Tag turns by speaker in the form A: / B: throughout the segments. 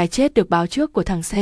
A: cái chết được báo trước của thằng C.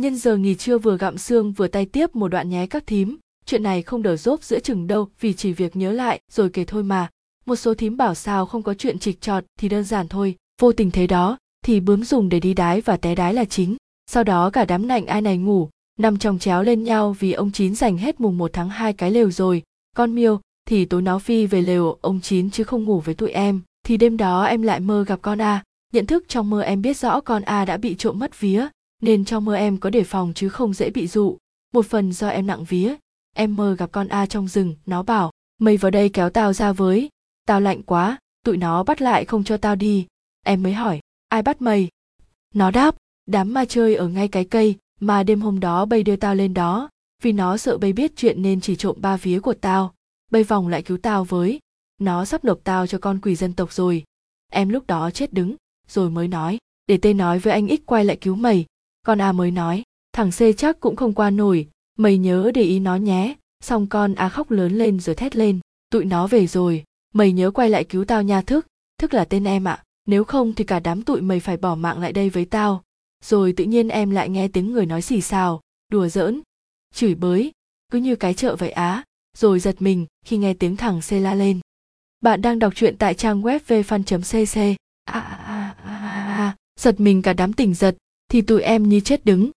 A: Nhân giờ nghỉ trưa vừa gặm xương vừa tay tiếp một đoạn nhé các thím, chuyện này không đỡ dốt giữa chừng đâu vì chỉ việc nhớ lại rồi kể thôi mà. Một số thím bảo sao không có chuyện trịch trọt thì đơn giản thôi, vô tình thế đó thì bướm dùng để đi đái và té đái là chính. Sau đó cả đám nạnh ai này ngủ, nằm chồng chéo lên nhau vì ông Chín dành hết mùng 1 tháng 2 cái lều rồi. Con miêu thì tối nó phi về lều ông Chín chứ không ngủ với tụi em. Thì đêm đó em lại mơ gặp con A, nhận thức trong mơ em biết rõ con A đã bị trộm mất vía, nên trong mơ em có đề phòng chứ không dễ bị dụ. Một phần do em nặng vía, em mơ gặp con A trong rừng, nó bảo, mày vào đây kéo tao ra với, tao lạnh quá, tụi nó bắt lại không cho tao đi. Em mới hỏi, ai bắt mày? Nó đáp, đám ma chơi ở ngay cái cây, mà đêm hôm đó bay đưa tao lên đó, vì nó sợ bay biết chuyện nên chỉ trộm ba vía của tao. Bay vòng lại cứu tao với, nó sắp nộp tao cho con quỷ dân tộc rồi. Em lúc đó chết đứng, rồi mới nói, để tê nói với anh ít quay lại cứu mày. Con A mới nói, thằng C chắc cũng không qua nổi, mày nhớ để ý nó nhé. Xong con A khóc lớn lên rồi thét lên, tụi nó về rồi, mày nhớ quay lại cứu tao nha thức, thức là tên em ạ. Nếu không thì cả đám tụi mày phải bỏ mạng lại đây với tao. Rồi tự nhiên em lại nghe tiếng người nói xì xào, đùa giỡn, chửi bới, cứ như cái chợ vậy á, rồi giật mình khi nghe tiếng thằng C la lên. Bạn đang đọc truyện tại trang web vfan.cc. À, à, à giật mình cả đám tỉnh giật, thì tụi em như chết đứng.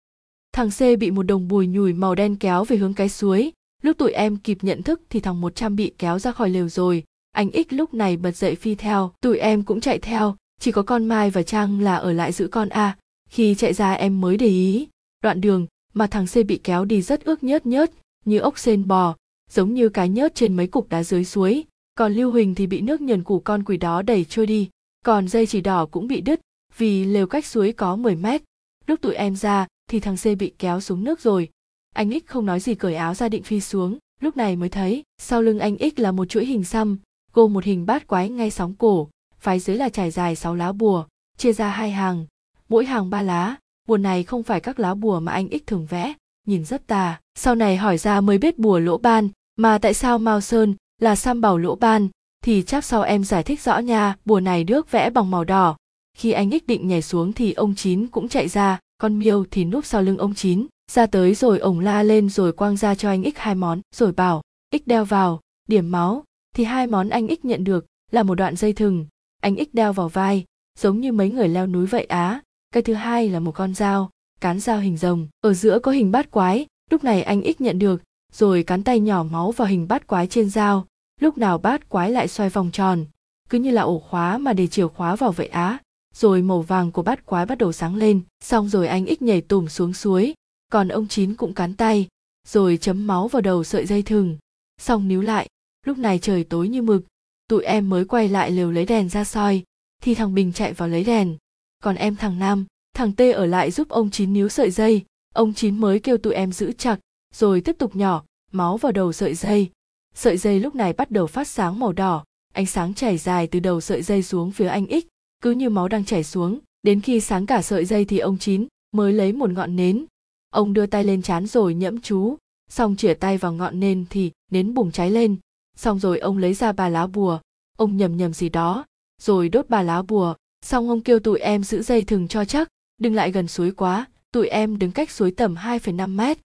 A: Thằng C bị một đồng bùi nhùi màu đen kéo về hướng cái suối. Lúc tụi em kịp nhận thức thì thằng 100 bị kéo ra khỏi lều rồi. Anh X lúc này bật dậy phi theo, tụi em cũng chạy theo, chỉ có con Mai và Trang là ở lại giữ con A. Khi chạy ra em mới để ý, đoạn đường mà thằng C bị kéo đi rất ướt nhớt nhớt, như ốc sên bò, giống như cái nhớt trên mấy cục đá dưới suối còn lưu huỳnh thì bị nước nhờn củ con quỷ đó đẩy trôi đi còn dây chỉ đỏ cũng bị đứt vì lều cách suối có 10 mét. Lúc tụi em ra, thì thằng C bị kéo xuống nước rồi. Anh X không nói gì cởi áo ra định phi xuống. Lúc này mới thấy, sau lưng anh X là một chuỗi hình xăm, gồm một hình bát quái ngay sóng cổ, phái dưới là trải dài sáu lá bùa, chia ra hai hàng. Mỗi hàng ba lá. Bùa này không phải các lá bùa mà anh X thường vẽ. Nhìn rất tà. Sau này hỏi ra mới biết bùa lỗ ban. Mà tại sao mao sơn là sam bảo lỗ ban? Thì chắc sau em giải thích rõ nha. Bùa này được vẽ bằng màu đỏ khi anh ích định nhảy xuống thì ông chín cũng chạy ra, con miêu thì núp sau lưng ông chín. Ra tới rồi ổng la lên rồi quang ra cho anh ích hai món, rồi bảo, ích đeo vào, điểm máu. Thì hai món anh ích nhận được, là một đoạn dây thừng. Anh ích đeo vào vai, giống như mấy người leo núi vậy á. Cái thứ hai là một con dao, cán dao hình rồng. Ở giữa có hình bát quái, lúc này anh ích nhận được, rồi cắn tay nhỏ máu vào hình bát quái trên dao. Lúc nào bát quái lại xoay vòng tròn, cứ như là ổ khóa mà để chìa khóa vào vậy á rồi màu vàng của bát quái bắt đầu sáng lên, xong rồi anh ích nhảy tùm xuống suối. Còn ông chín cũng cắn tay, rồi chấm máu vào đầu sợi dây thừng. Xong níu lại, lúc này trời tối như mực, tụi em mới quay lại lều lấy đèn ra soi. Thì thằng bình chạy vào lấy đèn. Còn em thằng nam, thằng tê ở lại giúp ông chín níu sợi dây. Ông chín mới kêu tụi em giữ chặt, rồi tiếp tục nhỏ, máu vào đầu sợi dây. Sợi dây lúc này bắt đầu phát sáng màu đỏ, ánh sáng chảy dài từ đầu sợi dây xuống phía anh ích cứ như máu đang chảy xuống đến khi sáng cả sợi dây thì ông chín mới lấy một ngọn nến. Ông đưa tay lên chán rồi nhẫm chú xong chĩa tay vào ngọn nến thì nến bùng cháy lên. Xong rồi ông lấy ra ba lá bùa ông nhầm nhầm gì đó rồi đốt ba lá bùa. Xong ông kêu tụi em giữ dây thừng cho chắc đừng lại gần suối quá tụi em đứng cách suối tầm 2,5 mét.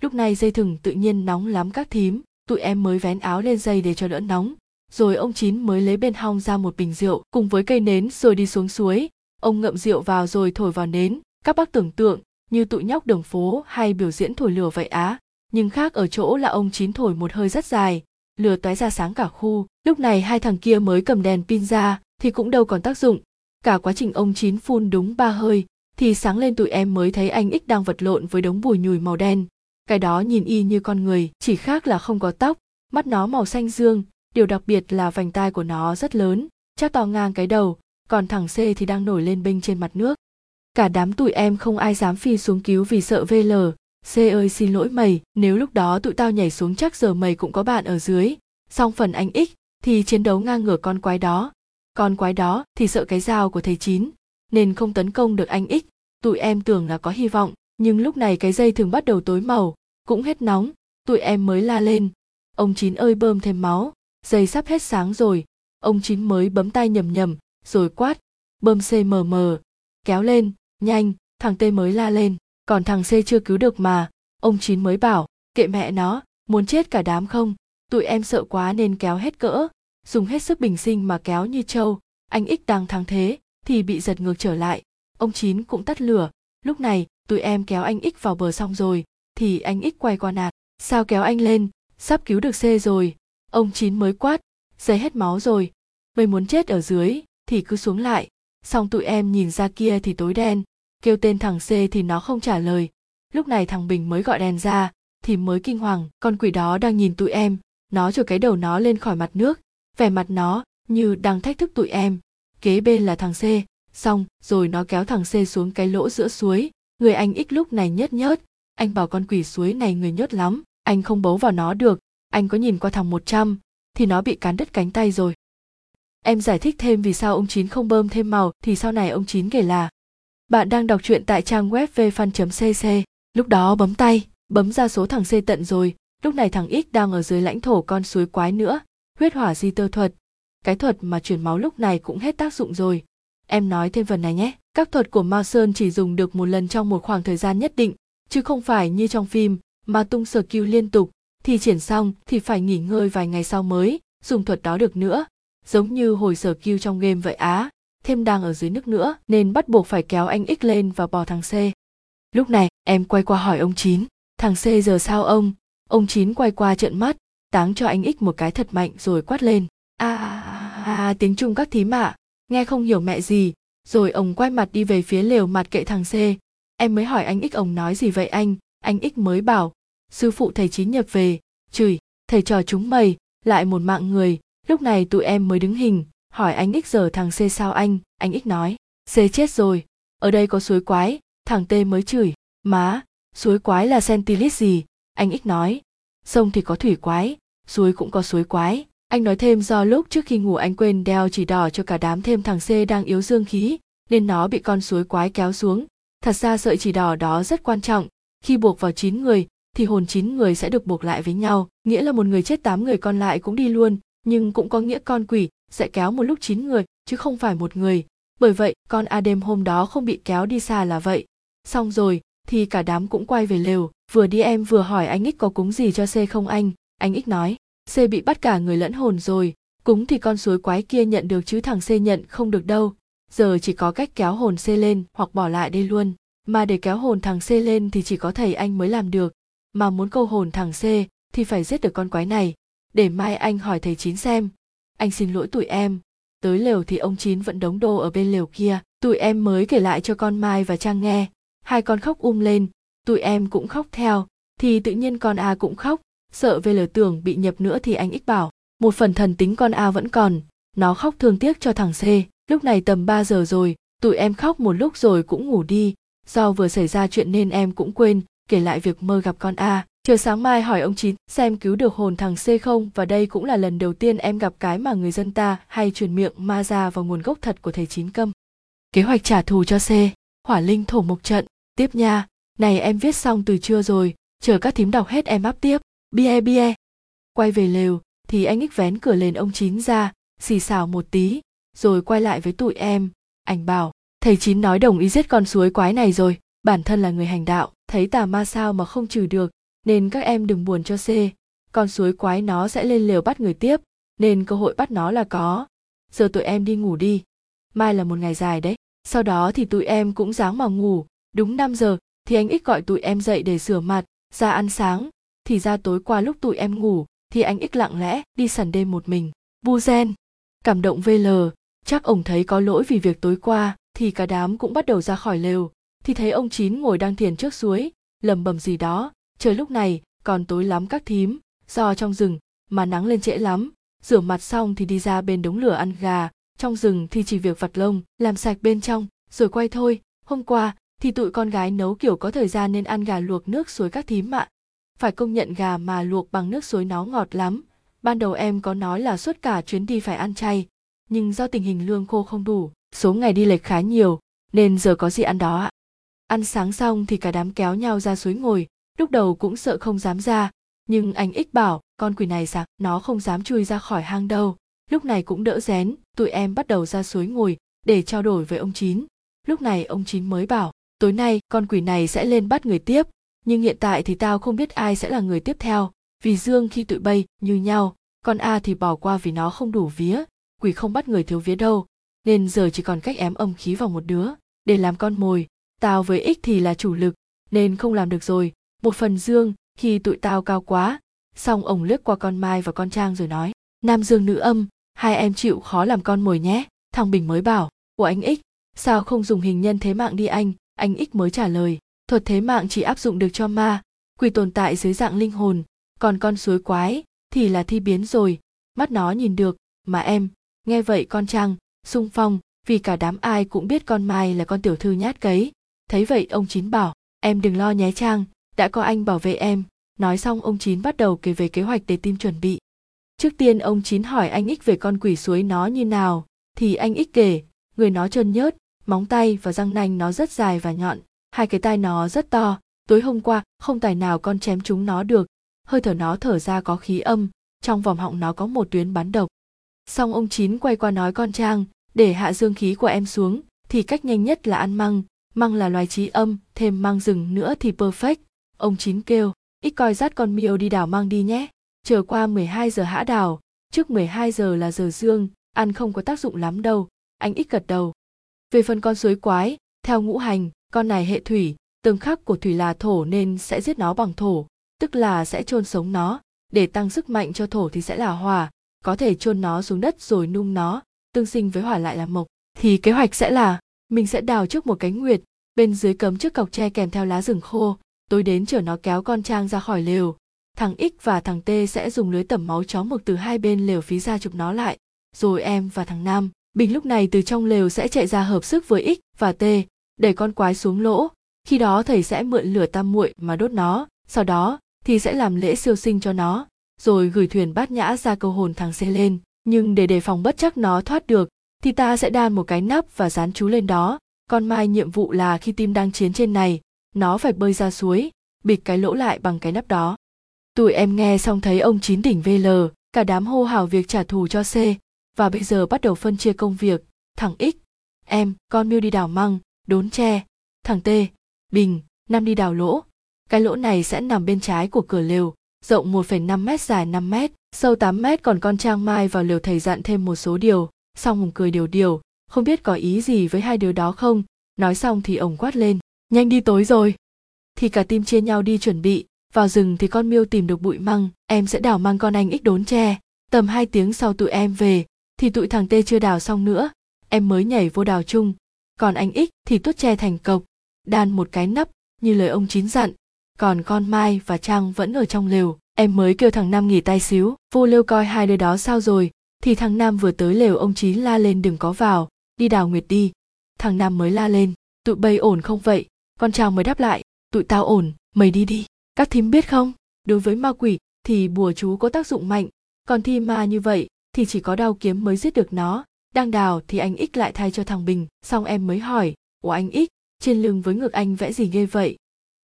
A: Lúc này dây thừng tự nhiên nóng lắm các thím tụi em mới vén áo lên dây để cho đỡ nóng rồi ông chín mới lấy bên hông ra một bình rượu cùng với cây nến rồi đi xuống suối. Ông ngậm rượu vào rồi thổi vào nến. Các bác tưởng tượng như tụi nhóc đường phố hay biểu diễn thổi lửa vậy á. Nhưng khác ở chỗ là ông chín thổi một hơi rất dài. Lửa tóe ra sáng cả khu. Lúc này hai thằng kia mới cầm đèn pin ra thì cũng đâu còn tác dụng. Cả quá trình ông chín phun đúng ba hơi thì sáng lên tụi em mới thấy anh ích đang vật lộn với đống bùi nhùi màu đen. Cái đó nhìn y như con người, chỉ khác là không có tóc, mắt nó màu xanh dương điều đặc biệt là vành tai của nó rất lớn, chắc to ngang cái đầu, còn thằng c thì đang nổi lên bênh trên mặt nước. Cả đám tụi em không ai dám phi xuống cứu vì sợ vl c ơi, xin lỗi mày, nếu lúc đó tụi tao nhảy xuống chắc giờ mày cũng có bạn ở dưới. Song phần anh x thì chiến đấu ngang ngửa con quái đó. Con quái đó thì sợ cái dao của thầy chín, nên không tấn công được anh x. Tụi em tưởng là có hy vọng, nhưng lúc này cái dây thường bắt đầu tối màu, cũng hết nóng. Tụi em mới la lên. Ông chín ơi, bơm thêm máu dây sắp hết sáng rồi. Ông chín mới bấm tay nhầm nhầm, rồi quát, bơm c mờ mờ. Kéo lên, nhanh, thằng t mới la lên, còn thằng c chưa cứu được mà. Ông chín mới bảo, kệ mẹ nó, muốn chết cả đám không? Tụi em sợ quá nên kéo hết cỡ, dùng hết sức bình sinh mà kéo như trâu. Anh ích đang thắng thế, thì bị giật ngược trở lại. Ông chín cũng tắt lửa, lúc này, tụi em kéo anh ích vào bờ xong rồi, thì anh ích quay qua nạt. Sao kéo anh lên? Sắp cứu được c rồi ông chín mới quát giấy hết máu rồi, mày muốn chết ở dưới thì cứ xuống lại. Xong tụi em nhìn ra kia thì tối đen, kêu tên thằng c thì nó không trả lời. Lúc này thằng bình mới gọi đèn ra thì mới kinh hoàng, con quỷ đó đang nhìn tụi em, nó chổi cái đầu nó lên khỏi mặt nước, vẻ mặt nó như đang thách thức tụi em. Kế bên là thằng c, xong rồi nó kéo thằng c xuống cái lỗ giữa suối. Người anh ít lúc này nhớt nhớt, anh bảo con quỷ suối này người nhớt lắm, anh không bấu vào nó được anh có nhìn qua thằng 100 thì nó bị cán đứt cánh tay rồi. Em giải thích thêm vì sao ông chín không bơm thêm màu, thì sau này ông chín kể là, bạn đang đọc truyện tại trang web vfan.cc lúc đó bấm tay, bấm ra số thằng c tận rồi, lúc này thằng x đang ở dưới lãnh thổ con suối quái nữa, huyết hỏa di tơ thuật. Cái thuật mà chuyển máu lúc này cũng hết tác dụng rồi. Em nói thêm phần này nhé. Các thuật của mao sơn chỉ dùng được một lần trong một khoảng thời gian nhất định, chứ không phải như trong phim, mà tung sở kill liên tục thì triển xong thì phải nghỉ ngơi vài ngày sau mới dùng thuật đó được nữa. Giống như hồi sở kêu trong game vậy á thêm đang ở dưới nước nữa nên bắt buộc phải kéo anh x lên và bò thằng c. Lúc này em quay qua hỏi ông chín. Thằng c giờ sao ông? Ông chín quay qua trợn mắt táng cho anh x một cái thật mạnh rồi quát lên. A à, à, à, tiếng trung các thím ạ. À. nghe không hiểu mẹ gì. Rồi ông quay mặt đi về phía lều mặt kệ thằng c. Em mới hỏi anh x ông nói gì vậy anh? Anh x mới bảo sư phụ thầy chín nhập về, chửi, thầy trò chúng mày, lại một mạng người. Lúc này tụi em mới đứng hình, hỏi anh ích giờ thằng c sao anh? Anh ích nói, c chết rồi, ở đây có suối quái. Thằng t mới chửi, má, suối quái là centilit gì? Anh ích nói, sông thì có thủy quái, suối cũng có suối quái. Anh nói thêm do lúc trước khi ngủ anh quên đeo chỉ đỏ cho cả đám thêm thằng c đang yếu dương khí, nên nó bị con suối quái kéo xuống. Thật ra sợi chỉ đỏ đó rất quan trọng, khi buộc vào chín người thì hồn chín người sẽ được buộc lại với nhau. Nghĩa là một người chết tám người còn lại cũng đi luôn, nhưng cũng có nghĩa con quỷ sẽ kéo một lúc chín người, chứ không phải một người. Bởi vậy, con Adem hôm đó không bị kéo đi xa là vậy. Xong rồi, thì cả đám cũng quay về lều. Vừa đi em vừa hỏi anh ích có cúng gì cho c không anh? Anh ích nói, c bị bắt cả người lẫn hồn rồi. Cúng thì con suối quái kia nhận được chứ thằng c nhận không được đâu. Giờ chỉ có cách kéo hồn c lên hoặc bỏ lại đây luôn. Mà để kéo hồn thằng c lên thì chỉ có thầy anh mới làm được mà muốn câu hồn thằng c thì phải giết được con quái này, để mai anh hỏi thầy chín xem. Anh xin lỗi tụi em. Tới lều thì ông chín vẫn đống đồ ở bên lều kia. Tụi em mới kể lại cho con mai và trang nghe. Hai con khóc um lên. Tụi em cũng khóc theo. Thì tự nhiên con a cũng khóc. Sợ về lờ tưởng bị nhập nữa thì anh ích bảo, một phần thần tính con a vẫn còn. Nó khóc thương tiếc cho thằng c. Lúc này tầm 3 giờ rồi. Tụi em khóc một lúc rồi cũng ngủ đi. Do vừa xảy ra chuyện nên em cũng quên kể lại việc mơ gặp con a chờ sáng mai hỏi ông chín xem cứu được hồn thằng c không và đây cũng là lần đầu tiên em gặp cái mà người dân ta hay truyền miệng ma ra vào nguồn gốc thật của thầy chín câm. Kế hoạch trả thù cho c, hỏa linh thổ mộc trận. Tiếp nha, này em viết xong từ trưa rồi, chờ các thím đọc hết em áp tiếp. Bie bie. Quay về lều, thì anh ích vén cửa lên ông chín ra, xì xào một tí, rồi quay lại với tụi em. Anh bảo, thầy chín nói đồng ý giết con suối quái này rồi, bản thân là người hành đạo thấy tà ma sao mà không trừ được, nên các em đừng buồn cho c. Con suối quái nó sẽ lên lều bắt người tiếp, nên cơ hội bắt nó là có. Giờ tụi em đi ngủ đi. Mai là một ngày dài đấy. Sau đó thì tụi em cũng dáng mà ngủ. Đúng 5 giờ, thì anh ích gọi tụi em dậy để rửa mặt, ra ăn sáng. Thì ra tối qua lúc tụi em ngủ, thì anh ích lặng lẽ đi sẵn đêm một mình. Bu gen. Cảm động vl chắc ông thấy có lỗi vì việc tối qua, thì cả đám cũng bắt đầu ra khỏi lều thì thấy ông chín ngồi đang thiền trước suối lầm bầm gì đó, trời lúc này còn tối lắm các thím, do trong rừng mà nắng lên trễ lắm, rửa mặt xong thì đi ra bên đống lửa ăn gà, trong rừng thì chỉ việc vặt lông, làm sạch bên trong, rồi quay thôi, hôm qua thì tụi con gái nấu kiểu có thời gian nên ăn gà luộc nước suối các thím ạ. Phải công nhận gà mà luộc bằng nước suối nó ngọt lắm, ban đầu em có nói là suốt cả chuyến đi phải ăn chay, nhưng do tình hình lương khô không đủ, số ngày đi lệch khá nhiều, nên giờ có gì ăn đó ạ ăn sáng xong thì cả đám kéo nhau ra suối ngồi, lúc đầu cũng sợ không dám ra. Nhưng anh ích bảo, con quỷ này sạc nó không dám chui ra khỏi hang đâu. Lúc này cũng đỡ rén, tụi em bắt đầu ra suối ngồi, để trao đổi với ông chín. Lúc này ông chín mới bảo, tối nay, con quỷ này sẽ lên bắt người tiếp. Nhưng hiện tại thì tao không biết ai sẽ là người tiếp theo. Vì dương khi tụi bay, như nhau. Con a thì bỏ qua vì nó không đủ vía. Quỷ không bắt người thiếu vía đâu. Nên giờ chỉ còn cách ém âm khí vào một đứa, để làm con mồi tao với ích thì là chủ lực, nên không làm được rồi. Một phần dương, khi tụi tao cao quá, xong ông lướt qua con mai và con trang rồi nói, nam dương nữ âm, hai em chịu khó làm con mồi nhé. Thằng bình mới bảo của anh ích, sao không dùng hình nhân thế mạng đi anh? Anh ích mới trả lời, thuật thế mạng chỉ áp dụng được cho ma, quỷ tồn tại dưới dạng linh hồn, còn con suối quái thì là thi biến rồi. Mắt nó nhìn được, mà em, nghe vậy con trang, sung phong, vì cả đám ai cũng biết con mai là con tiểu thư nhát cấy thấy vậy, ông chín bảo, em đừng lo nhé trang, đã có anh bảo vệ em. Nói xong, ông chín bắt đầu kể về kế hoạch để tim chuẩn bị. Trước tiên, ông chín hỏi anh ích về con quỷ suối nó như nào, thì anh ích kể, người nó trơn nhớt, móng tay và răng nanh nó rất dài và nhọn, hai cái tai nó rất to, tối hôm qua không tài nào con chém chúng nó được. Hơi thở nó thở ra có khí âm, trong vòng họng nó có một tuyến bắn độc. Xong, ông chín quay qua nói con trang, để hạ dương khí của em xuống, thì cách nhanh nhất là ăn măng măng là loài trí âm, thêm măng rừng nữa thì perfect. Ông chín kêu, ít coi dắt con miêu đi đào măng đi nhé. Chờ qua 12 giờ hã đào trước 12 giờ là giờ dương, ăn không có tác dụng lắm đâu, anh ít gật đầu. Về phần con suối quái, theo ngũ hành, con này hệ thủy, tương khắc của thủy là thổ nên sẽ giết nó bằng thổ, tức là sẽ chôn sống nó. Để tăng sức mạnh cho thổ thì sẽ là hỏa, có thể chôn nó xuống đất rồi nung nó, tương sinh với hỏa lại là mộc. Thì kế hoạch sẽ là mình sẽ đào trước một cánh nguyệt, bên dưới cấm trước cọc tre kèm theo lá rừng khô. Tối đến chở nó kéo con trang ra khỏi lều. Thằng x và thằng t sẽ dùng lưới tẩm máu chó mực từ hai bên lều phí ra chụp nó lại. Rồi em và thằng nam, bình lúc này từ trong lều sẽ chạy ra hợp sức với x và t để con quái xuống lỗ. Khi đó thầy sẽ mượn lửa tam muội mà đốt nó. Sau đó, thì sẽ làm lễ siêu sinh cho nó. Rồi gửi thuyền bát nhã ra câu hồn thằng xe lên. Nhưng để đề phòng bất chắc nó thoát được thì ta sẽ đan một cái nắp và dán chú lên đó. Con mai nhiệm vụ là khi tim đang chiến trên này nó phải bơi ra suối bịt cái lỗ lại bằng cái nắp đó. Tụi em nghe xong thấy ông chín đỉnh vl cả đám hô hào việc trả thù cho c và bây giờ bắt đầu phân chia công việc. Thằng x em con mưu đi đào măng đốn tre. Thằng t bình năm đi đào lỗ. Cái lỗ này sẽ nằm bên trái của cửa lều rộng 1,5 mét dài 5 mét, sâu 8 mét còn con Trang Mai vào lều thầy dặn thêm một số điều, xong ông cười điều điều, không biết có ý gì với hai đứa đó không, nói xong thì ông quát lên, nhanh đi tối rồi. Thì cả tim chia nhau đi chuẩn bị, vào rừng thì con miêu tìm được bụi măng, em sẽ đào mang con anh ích đốn tre. Tầm hai tiếng sau tụi em về, thì tụi thằng Tê chưa đào xong nữa, em mới nhảy vô đào chung. Còn anh ích thì tuốt tre thành cộc, đan một cái nắp, như lời ông chín dặn, còn con mai và trang vẫn ở trong lều em mới kêu thằng nam nghỉ tay xíu vô lêu coi hai đứa đó sao rồi thì thằng nam vừa tới lều ông chín la lên đừng có vào, đi đào nguyệt đi. Thằng nam mới la lên, tụi bay ổn không vậy? Con chào mới đáp lại, tụi tao ổn, mày đi đi. Các thím biết không? Đối với ma quỷ thì bùa chú có tác dụng mạnh, còn thi ma như vậy thì chỉ có đao kiếm mới giết được nó. Đang đào thì anh ích lại thay cho thằng bình, xong em mới hỏi, ủa anh ích trên lưng với ngực anh vẽ gì ghê vậy?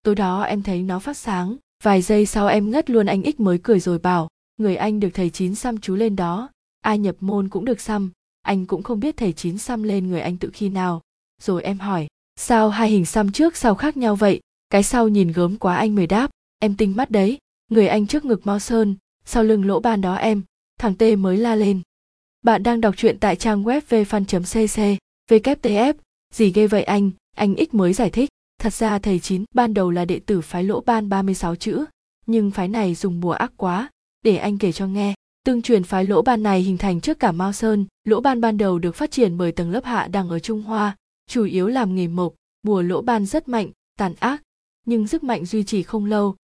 A: Tối đó em thấy nó phát sáng, vài giây sau em ngất luôn anh ích mới cười rồi bảo, người anh được thầy chín xăm chú lên đó ai nhập môn cũng được xăm anh cũng không biết thầy chín xăm lên người anh tự khi nào. Rồi em hỏi sao hai hình xăm trước sau khác nhau vậy? Cái sau nhìn gớm quá anh mới đáp em tinh mắt đấy người anh trước ngực mau sơn sau lưng lỗ ban đó em thằng t mới la lên. Bạn đang đọc truyện tại trang web vfan cc wtf gì ghê vậy anh anh X mới giải thích. Thật ra thầy Chín ban đầu là đệ tử phái lỗ ban 36 chữ, nhưng phái này dùng bùa ác quá, để anh kể cho nghe. Tương truyền phái lỗ ban này hình thành trước cả Mao Sơn, lỗ ban ban đầu được phát triển bởi tầng lớp hạ đẳng ở Trung Hoa, chủ yếu làm nghề mộc, bùa lỗ ban rất mạnh, tàn ác, nhưng sức mạnh duy trì không lâu.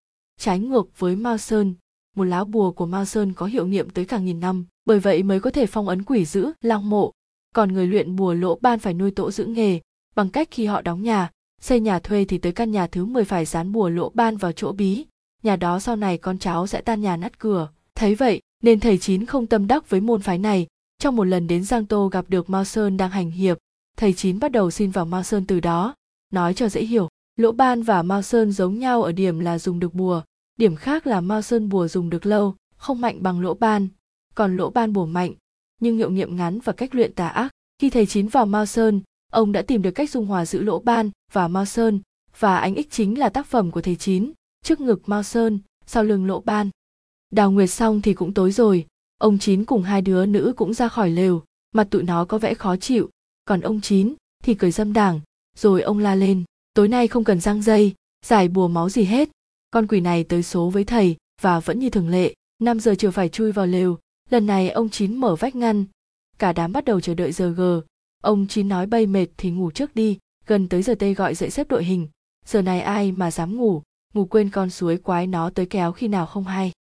A: Trái ngược với Mao Sơn, một lá bùa của Mao Sơn có hiệu nghiệm tới cả nghìn năm, bởi vậy mới có thể phong ấn quỷ dữ, lang mộ. Còn người luyện bùa lỗ ban phải nuôi tổ giữ nghề, bằng cách khi họ đóng nhà, xây nhà thuê thì tới căn nhà thứ 10 phải dán bùa lỗ ban vào chỗ bí, nhà đó sau này con cháu sẽ tan nhà nát cửa. Thấy vậy, nên thầy Chín không tâm đắc với môn phái này. Trong một lần đến Giang Tô gặp được Mao Sơn đang hành hiệp, thầy Chín bắt đầu xin vào Mao Sơn từ đó, nói cho dễ hiểu. Lỗ ban và Mao Sơn giống nhau ở điểm là dùng được bùa, điểm khác là Mao Sơn bùa dùng được lâu, không mạnh bằng lỗ ban, còn lỗ ban bùa mạnh, nhưng hiệu nghiệm ngắn và cách luyện tà ác. Khi thầy Chín vào Mao Sơn, ông đã tìm được cách dung hòa giữa lỗ ban và mao sơn và ánh ích chính là tác phẩm của thầy chín trước ngực mao sơn sau lưng lỗ ban đào nguyệt xong thì cũng tối rồi. Ông chín cùng hai đứa nữ cũng ra khỏi lều, mặt tụi nó có vẻ khó chịu. Còn ông chín thì cười dâm đảng, rồi ông la lên, tối nay không cần răng dây, giải bùa máu gì hết. Con quỷ này tới số với thầy và vẫn như thường lệ, năm giờ chiều phải chui vào lều. Lần này ông chín mở vách ngăn. Cả đám bắt đầu chờ đợi giờ gờ. Ông chín nói bay mệt thì ngủ trước đi, gần tới giờ tê gọi dậy xếp đội hình. Giờ này ai mà dám ngủ ngủ quên con suối quái nó tới kéo khi nào không hay.